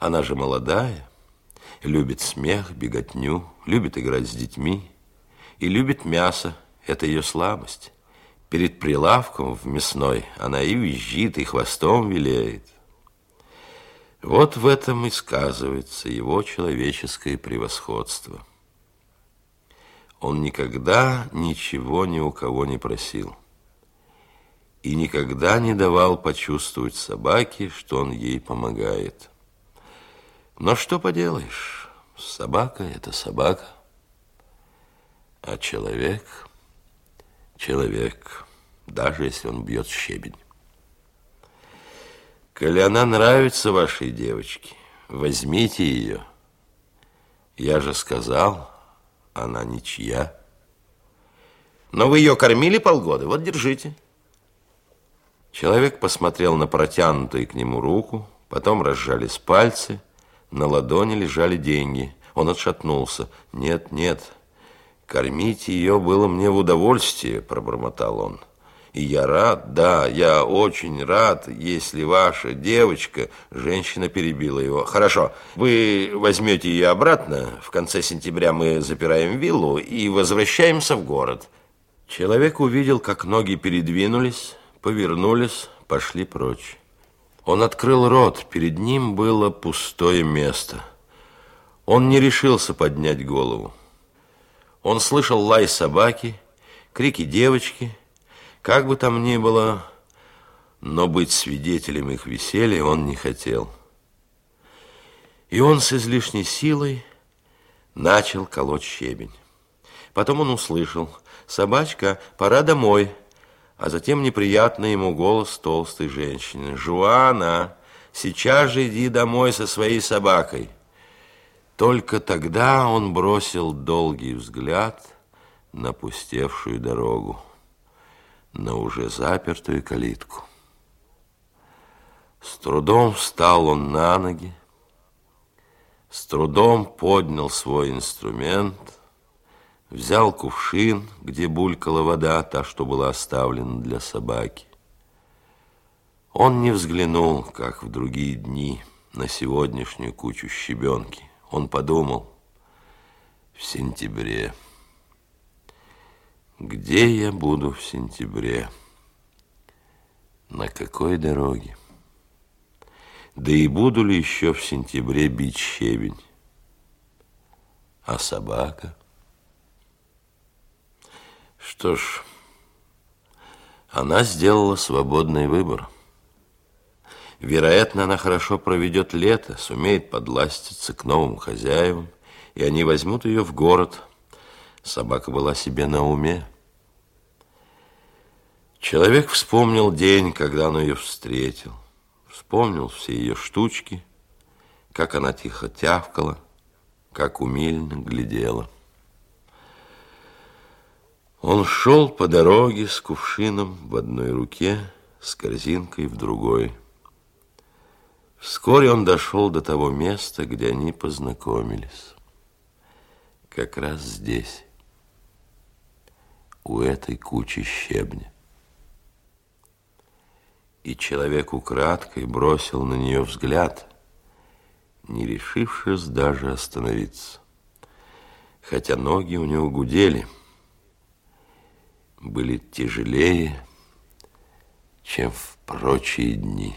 Она же молодая, любит смех, беготню, любит играть с детьми и любит мясо. Это ее слабость. Перед прилавком в мясной она и визжит, и хвостом виляет. Вот в этом и сказывается его человеческое превосходство. Он никогда ничего ни у кого не просил и никогда не давал почувствовать собаке, что он ей помогает. Но что поделаешь, собака – это собака, а человек – человек, даже если он бьет щебень. Коли она нравится вашей девочке, возьмите ее. Я же сказал, она ничья. Но вы ее кормили полгода, вот держите. Человек посмотрел на протянутую к нему руку, потом разжались пальцы, на ладони лежали деньги. Он отшатнулся. «Нет, нет, кормить ее было мне в удовольствие», пробормотал он. «И я рад, да, я очень рад, если ваша девочка...» Женщина перебила его. «Хорошо, вы возьмете ее обратно. В конце сентября мы запираем виллу и возвращаемся в город». Человек увидел, как ноги передвинулись, повернулись, пошли прочь. Он открыл рот, перед ним было пустое место. Он не решился поднять голову. Он слышал лай собаки, крики девочки, как бы там ни было, но быть свидетелем их веселья он не хотел. И он с излишней силой начал колоть щебень. Потом он услышал, «Собачка, пора домой!» А затем неприятный ему голос толстой женщины. «Жуана, сейчас же иди домой со своей собакой». Только тогда он бросил долгий взгляд на пустевшую дорогу, на уже запертую калитку. С трудом встал он на ноги, с трудом поднял свой инструмент – Взял кувшин, где булькала вода, та, что была оставлена для собаки. Он не взглянул, как в другие дни, на сегодняшнюю кучу щебенки. Он подумал, в сентябре. Где я буду в сентябре? На какой дороге? Да и буду ли еще в сентябре бить щебень? А собака? Что ж, она сделала свободный выбор. Вероятно, она хорошо проведет лето, сумеет подластиться к новым хозяевам, и они возьмут ее в город. Собака была себе на уме. Человек вспомнил день, когда он ее встретил. Вспомнил все ее штучки, как она тихо тявкала, как умильно глядела. Он шел по дороге с кувшином в одной руке, с корзинкой в другой. Вскоре он дошел до того места, где они познакомились. Как раз здесь, у этой кучи щебня. И человек украдкой бросил на нее взгляд, не решившись даже остановиться. Хотя ноги у него гудели – были тяжелее, чем в прочие дни.